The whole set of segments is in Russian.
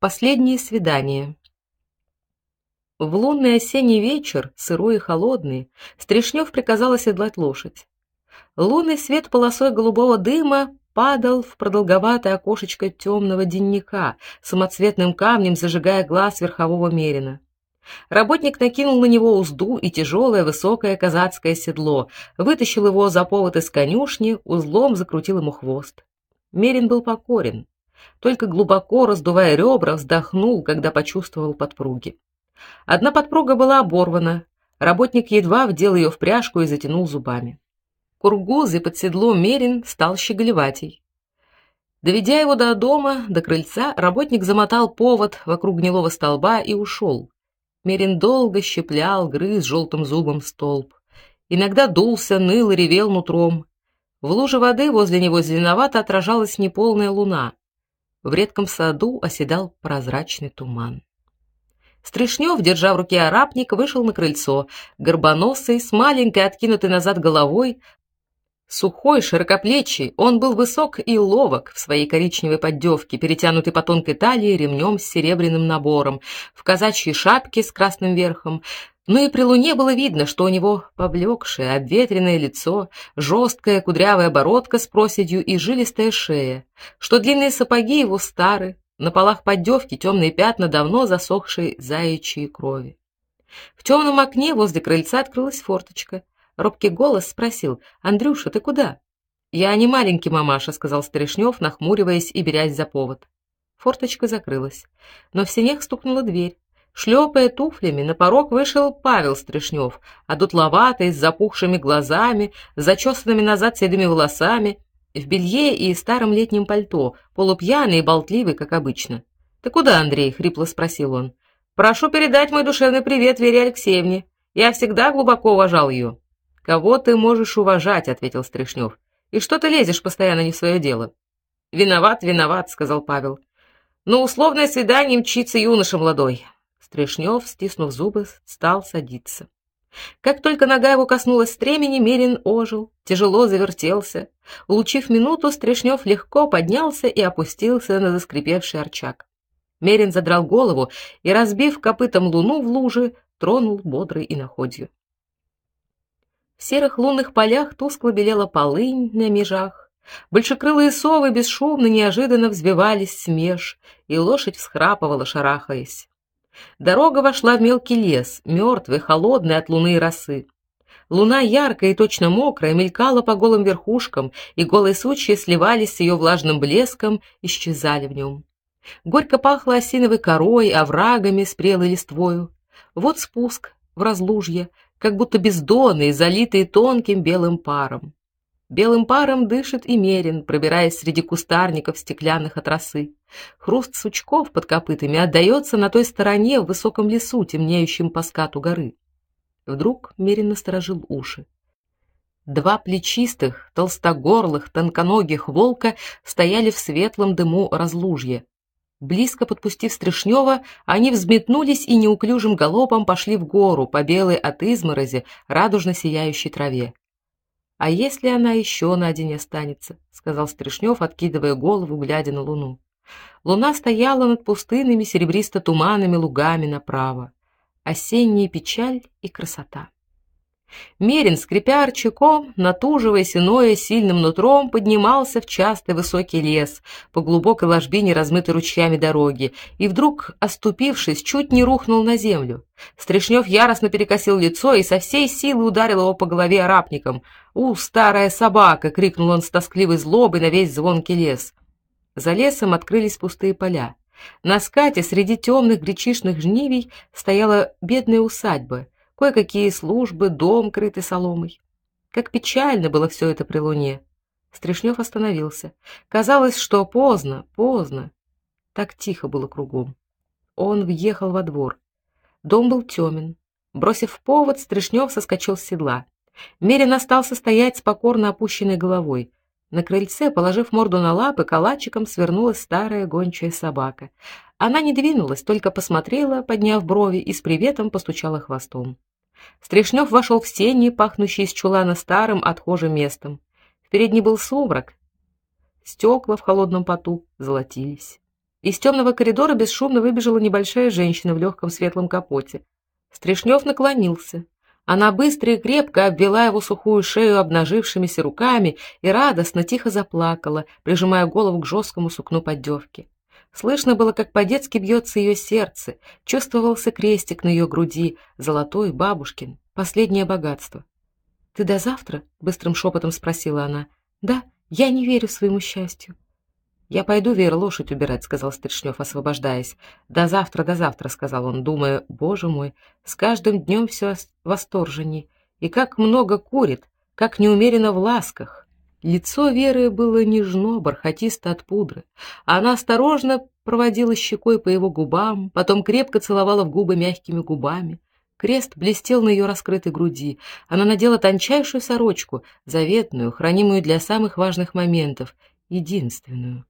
Последнее свидание. В лунный осенний вечер, сырой и холодный, Стришнев приказал оседлать лошадь. Лунный свет полосой голубого дыма падал в продолговатое окошечко темного денника, самоцветным камнем зажигая глаз верхового мерина. Работник накинул на него узду и тяжелое высокое казацкое седло, вытащил его за повод из конюшни, узлом закрутил ему хвост. Мерин был покорен только глубоко раздувая ребра, вздохнул, когда почувствовал подпруги. Одна подпруга была оборвана. Работник едва вдел ее в пряжку и затянул зубами. Кургузый под седлом Мерин стал щеголеватей. Доведя его до дома, до крыльца, работник замотал повод вокруг гнилого столба и ушел. Мерин долго щеплял, грыз желтым зубом столб. Иногда дулся, ныл и ревел нутром. В луже воды возле него зеленовато отражалась неполная луна. В редком саду оседал прозрачный туман. Стришнев, держа в руке арапник, вышел на крыльцо, горбоносый, с маленькой откинутой назад головой, сухой, широкоплечий, он был высок и ловок в своей коричневой поддевке, перетянутой по тонкой талии ремнем с серебряным набором, в казачьей шапке с красным верхом, но и при луне было видно, что у него поблекшее, обветренное лицо, жесткая кудрявая бородка с проседью и жилистая шея, что длинные сапоги его стары, на полах поддевки темные пятна давно засохшей заячьей крови. В темном окне возле крыльца открылась форточка. Робкий голос спросил: "Андрюша, ты куда?" "Я не маленький, мамаша", сказал Старешнев, нахмуриваясь и берясь за повод. Форточка закрылась, но в сенях стукнула дверь. Шлепая туфлями, на порог вышел Павел Стришнев, одутловатый, с запухшими глазами, зачесанными назад седыми волосами, в белье и старом летнем пальто, полупьяный и болтливый, как обычно. "Ты куда, Андрей?" хрипло спросил он. "Прошу передать мой душевный привет Вере Алексеевне. Я всегда глубоко уважал ее». "Кого ты можешь уважать?" ответил Стришнев. "И что ты лезешь постоянно не в свое дело?" "Виноват, виноват", сказал Павел. "Но условное свидание мчится юноша молодой. Стрешнев, стиснув зубы, стал садиться. Как только нога его коснулась стремени, Мерин ожил, тяжело завертелся. Улучив минуту, Стрешнев легко поднялся и опустился на заскрипевший арчак. Мерин задрал голову и, разбив копытом луну в луже, тронул бодрой иноходью. В серых лунных полях тускло белела полынь на межах. Большекрылые совы бесшумно, неожиданно взвивались с меж, и лошадь всхрапывала, шарахаясь. Дорога вошла в мелкий лес, мертвый, холодный от луны и росы. Луна яркая и точно мокрая мелькала по голым верхушкам, и голые сучья сливались с ее влажным блеском, исчезали в нем. Горько пахло осиновой корой, оврагами с прелой листвою. Вот спуск в разлужье, как будто бездонный, залитый тонким белым паром. Белым паром дышит и мерин, пробираясь среди кустарников стеклянных от росы. Хруст сучков под копытами отдаётся на той стороне в высоком лесу, темнеющем по скату горы. Вдруг мерин насторожил уши. Два плечистых, толстогорлых, тонконогих волка стояли в светлом дыму разлужья. Близко подпустив Стришнева, они взметнулись и неуклюжим галопом пошли в гору по белой от изморози радужно сияющей траве. А если она еще на день останется, сказал Стришнев, откидывая голову, глядя на луну. Луна стояла над пустынными серебристо-туманными лугами направо. Осенняя печаль и красота. Мерин, скрипя арчаком, натуживаясь иное сильным нутром, поднимался в частый высокий лес по глубокой ложбине, размытой ручьями дороги, и вдруг, оступившись, чуть не рухнул на землю. Стришнев яростно перекосил лицо и со всей силы ударил его по голове арапником. «У, старая собака!» — крикнул он с тоскливой злобой на весь звонкий лес. За лесом открылись пустые поля. На скате среди темных гречишных жнивий стояла бедная усадьба — кое-какие службы, дом, крытый соломой. Как печально было все это при луне. Стришнев остановился. Казалось, что поздно, поздно. Так тихо было кругом. Он въехал во двор. Дом был темен. Бросив повод, Стришнев соскочил с седла. Мерин остался стоять с покорно опущенной головой. На крыльце, положив морду на лапы, калачиком свернулась старая гончая собака. Она не двинулась, только посмотрела, подняв брови, и с приветом постучала хвостом. Стришнев вошел в сени, пахнущие из чулана старым отхожим местом. В передней был сумрак. Стекла в холодном поту золотились. Из темного коридора бесшумно выбежала небольшая женщина в легком светлом капоте. Стришнев наклонился. Она быстро и крепко обвела его сухую шею обнажившимися руками и радостно тихо заплакала, прижимая голову к жесткому сукну поддевки. Слышно было, как по-детски бьется ее сердце, чувствовался крестик на ее груди, золотой бабушкин, последнее богатство. Ты до завтра? быстрым шепотом спросила она. Да, я не верю своему счастью. Я пойду, Вера, лошадь убирать, сказал Стришнев, освобождаясь. До завтра, до завтра, сказал он, думая: "Боже мой, с каждым днем все восторженней, и как много курит, как неумеренно в ласках". Лицо Веры было нежно, бархатисто от пудры. Она осторожно проводила щекой по его губам, потом крепко целовала в губы мягкими губами. Крест блестел на ее раскрытой груди. Она надела тончайшую сорочку, заветную, хранимую для самых важных моментов, единственную.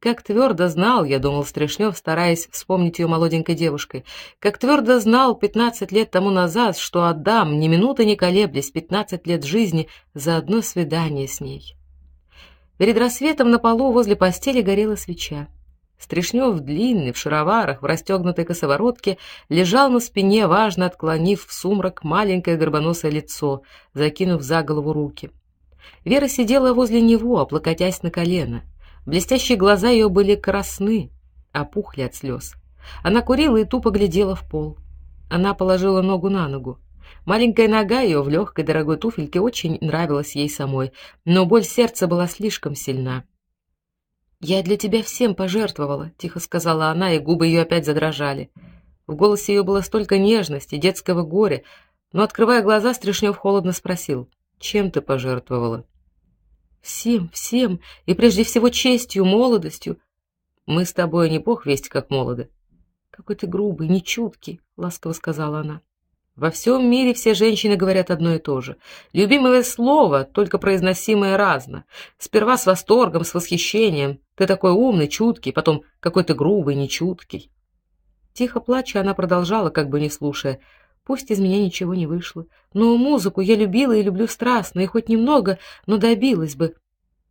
Как твердо знал, я думал Стришнев, стараясь вспомнить ее молоденькой девушкой, как твердо знал пятнадцать лет тому назад, что отдам, ни минуты не колеблясь, пятнадцать лет жизни за одно свидание с ней. Перед рассветом на полу возле постели горела свеча. Стришнев длинный, в шароварах, в расстегнутой косоворотке, лежал на спине, важно отклонив в сумрак маленькое горбоносое лицо, закинув за голову руки. Вера сидела возле него, облокотясь на колено. Блестящие глаза ее были красны, опухли от слез. Она курила и тупо глядела в пол. Она положила ногу на ногу. Маленькая нога ее в легкой дорогой туфельке очень нравилась ей самой, но боль сердца была слишком сильна. Я для тебя всем пожертвовала, тихо сказала она, и губы ее опять задрожали. В голосе ее было столько нежности, детского горя, но открывая глаза, Стришнев холодно спросил: "Чем ты пожертвовала?" Всем, всем, и прежде всего честью, молодостью. Мы с тобой не бог весть как молоды. Какой ты грубый, нечуткий, ласково сказала она. Во всем мире все женщины говорят одно и то же. Любимое слово, только произносимое разно. Сперва с восторгом, с восхищением. Ты такой умный, чуткий, потом какой то грубый, нечуткий. Тихо плача, она продолжала, как бы не слушая: Пусть из меня ничего не вышло, но музыку я любила и люблю страстно, и хоть немного, но добилась бы.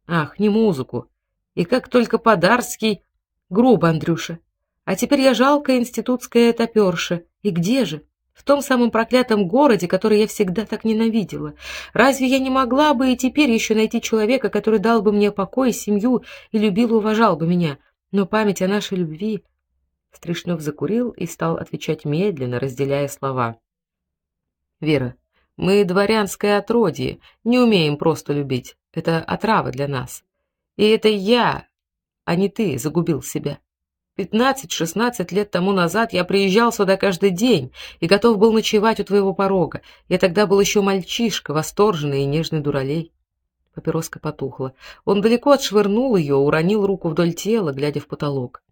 Ах, не музыку. И как только подарский, грубо, Андрюша. А теперь я жалкая институтская топерша. И где же? В том самом проклятом городе, который я всегда так ненавидела. Разве я не могла бы и теперь еще найти человека, который дал бы мне покой и семью и любил и уважал бы меня? Но память о нашей любви Стришнев закурил и стал отвечать медленно, разделяя слова. Вера, мы дворянское отродье, не умеем просто любить. Это отрава для нас. И это я, а не ты, загубил себя. Пятнадцать-шестнадцать лет тому назад я приезжал сюда каждый день и готов был ночевать у твоего порога. Я тогда был еще мальчишка, восторженный и нежный дуралей. Папироска потухла. Он далеко отшвырнул ее, уронил руку вдоль тела, глядя в потолок.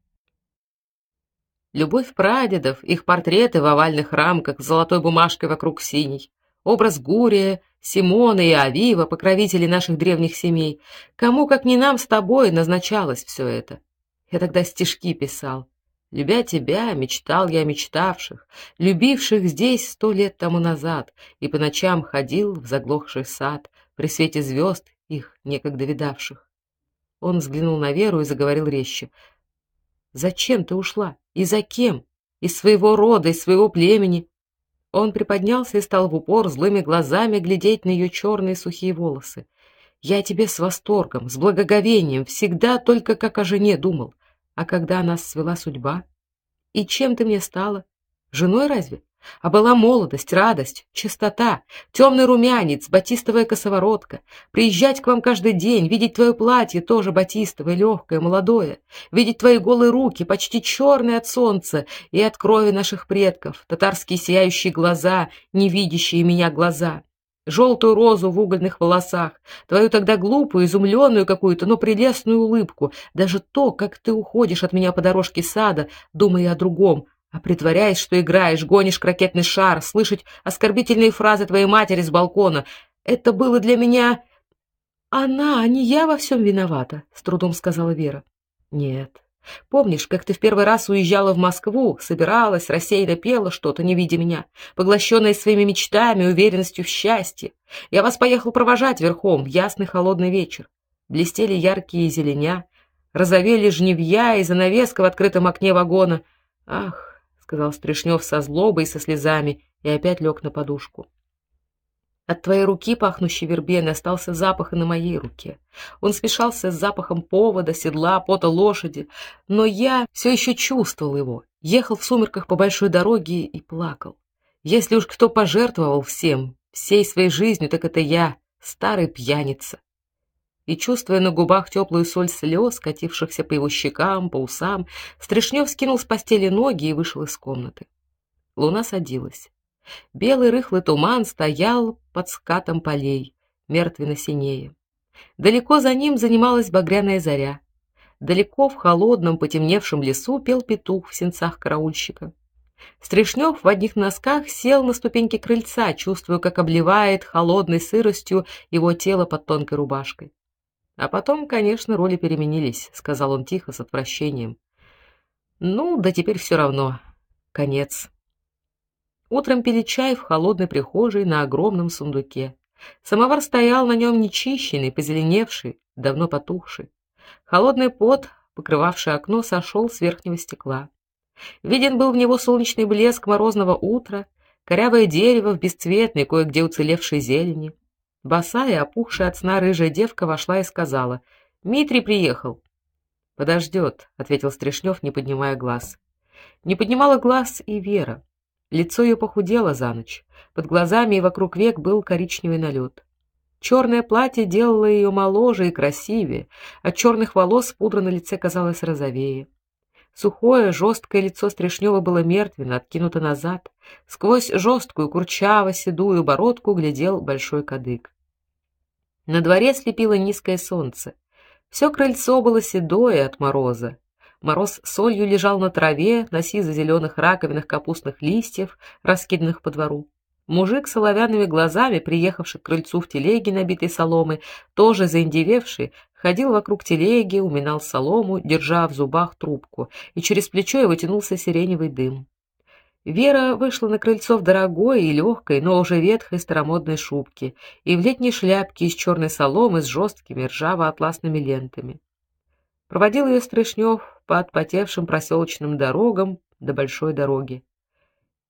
Любовь прадедов, их портреты в овальных рамках с золотой бумажкой вокруг синей, образ Гурия, Симона и Авива, покровителей наших древних семей. Кому, как не нам с тобой, назначалось все это? Я тогда стишки писал. Любя тебя, мечтал я о мечтавших, любивших здесь сто лет тому назад, и по ночам ходил в заглохший сад при свете звезд их некогда видавших. Он взглянул на Веру и заговорил резче. Зачем ты ушла? И за кем? Из своего рода, из своего племени. Он приподнялся и стал в упор злыми глазами глядеть на ее черные сухие волосы. Я тебе с восторгом, с благоговением всегда только как о жене думал. А когда нас свела судьба, и чем ты мне стала? Женой разве? А была молодость, радость, чистота, темный румянец, батистовая косоворотка. Приезжать к вам каждый день, видеть твое платье тоже батистовое, легкое, молодое, видеть твои голые руки, почти черные от солнца и от крови наших предков, татарские сияющие глаза, не видящие меня глаза. Желтую розу в угольных волосах, твою тогда глупую, изумленную какую-то, но прелестную улыбку, даже то, как ты уходишь от меня по дорожке сада, думая о другом, а притворяясь, что играешь, гонишь ракетный шар, слышать оскорбительные фразы твоей матери с балкона. Это было для меня она, а не я во всем виновата, с трудом сказала Вера. Нет. Помнишь, как ты в первый раз уезжала в Москву, собиралась, рассеянно пела что-то, не видя меня, поглощенная своими мечтами, уверенностью в счастье. Я вас поехал провожать верхом в ясный холодный вечер. Блестели яркие зеленя, розовели жневья и занавеска в открытом окне вагона. Ах, сказал Стришнев со злобой и со слезами и опять лег на подушку. От твоей руки, пахнущей вербеной, остался запах и на моей руке. Он смешался с запахом повода, седла, пота лошади, но я все еще чувствовал его. Ехал в сумерках по большой дороге и плакал. Если уж кто пожертвовал всем, всей своей жизнью, так это я, старый пьяница. И чувствуя на губах теплую соль слез, катившихся по его щекам, по усам, Стришнев скинул с постели ноги и вышел из комнаты. Луна садилась. Белый рыхлый туман стоял под скатом полей, мертвенно синее. Далеко за ним занималась багряная заря. Далеко в холодном потемневшем лесу пел петух в сенцах караульщика. Стришнев в одних носках сел на ступеньки крыльца, чувствуя, как обливает холодной сыростью его тело под тонкой рубашкой. А потом, конечно, роли переменились, сказал он тихо с отвращением. Ну, да теперь все равно. Конец. Утром пили чай в холодной прихожей на огромном сундуке. Самовар стоял на нем нечищенный, позеленевший, давно потухший. Холодный пот, покрывавший окно, сошел с верхнего стекла. Виден был в него солнечный блеск морозного утра, корявое дерево в бесцветной, кое-где уцелевшей зелени. Босая, опухшая от сна рыжая девка вошла и сказала: "Митрий приехал". «Подождет», — ответил Стришнев, не поднимая глаз. Не поднимала глаз и Вера. Лицо ее похудело за ночь. Под глазами и вокруг век был коричневый налет. Черное платье делало ее моложе и красивее, от черных волос пудра на лице казалась розовее. Сухое, жесткое лицо Стришнева было мертвенно, откинуто назад. Сквозь жесткую, курчаво-седую бородку глядел большой кадык. На дворе слепило низкое солнце. Все крыльцо было седое от мороза. Мороз солью лежал на траве, на сизо-зеленых раковинах капустных листьев, раскиданных по двору. Мужик с соловянными глазами, приехавший к крыльцу в телеге, набитой соломой, тоже заиндевевший, ходил вокруг телеги, уминал солому, держа в зубах трубку, и через плечо его тянулся сиреневый дым. Вера вышла на крыльцо в дорогой и легкой, но уже ветхой старомодной шубке и в летней шляпке из черной соломы с жесткими ржаво-атласными лентами. Проводил ее Стришнев по отпотевшим проселочным дорогам до большой дороги.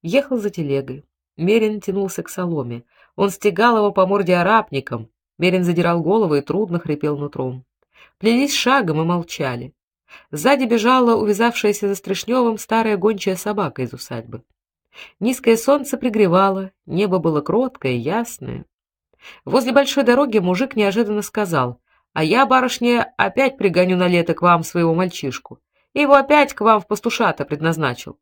Ехал за телегой. Мерин тянулся к соломе. Он стегал его по морде арапником. Мерин задирал голову и трудно хрипел нутром. Плелись шагом и молчали. Сзади бежала увязавшаяся за Стришневым старая гончая собака из усадьбы. Низкое солнце пригревало, небо было кроткое, ясное. Возле большой дороги мужик неожиданно сказал: "А я, барышня, опять пригоню на лето к вам своего мальчишку. И его опять к вам в пастушата предназначил".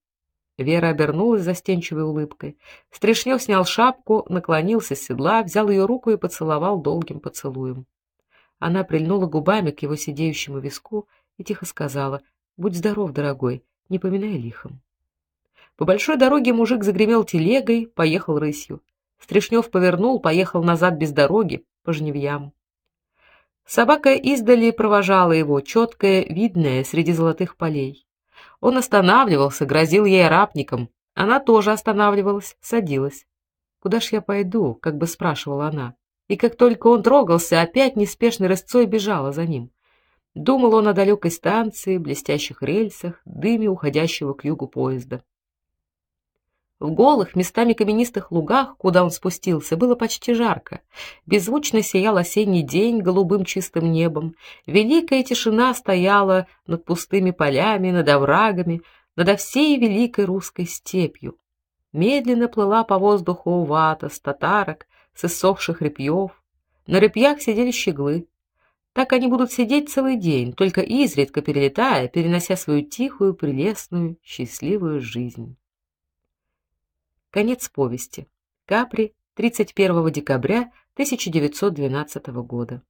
Вера обернулась застенчивой улыбкой. Стришнев снял шапку, наклонился с седла, взял ее руку и поцеловал долгим поцелуем. Она прильнула губами к его сидеющему виску и тихо сказала: "Будь здоров, дорогой, не поминай лихом". По большой дороге мужик загремел телегой, поехал рысью. Стришнев повернул, поехал назад без дороги, по жневьям. Собака издали провожала его, четкая, видная среди золотых полей. Он останавливался, грозил ей арапником. Она тоже останавливалась, садилась. "Куда ж я пойду?" как бы спрашивала она. И как только он трогался, опять неспешной рысцой бежала за ним. Думал он о далекой станции, блестящих рельсах, дыме уходящего к югу поезда. В голых, местами каменистых лугах, куда он спустился, было почти жарко. Беззвучно сиял осенний день голубым чистым небом. Великая тишина стояла над пустыми полями, над оврагами, над всей великой русской степью. Медленно плыла по воздуху вата с татарок, с иссохших репьев. На репьях сидели щеглы. Так они будут сидеть целый день, только изредка перелетая, перенося свою тихую, прелестную, счастливую жизнь. Конец повести. Капри, 31 декабря 1912 года.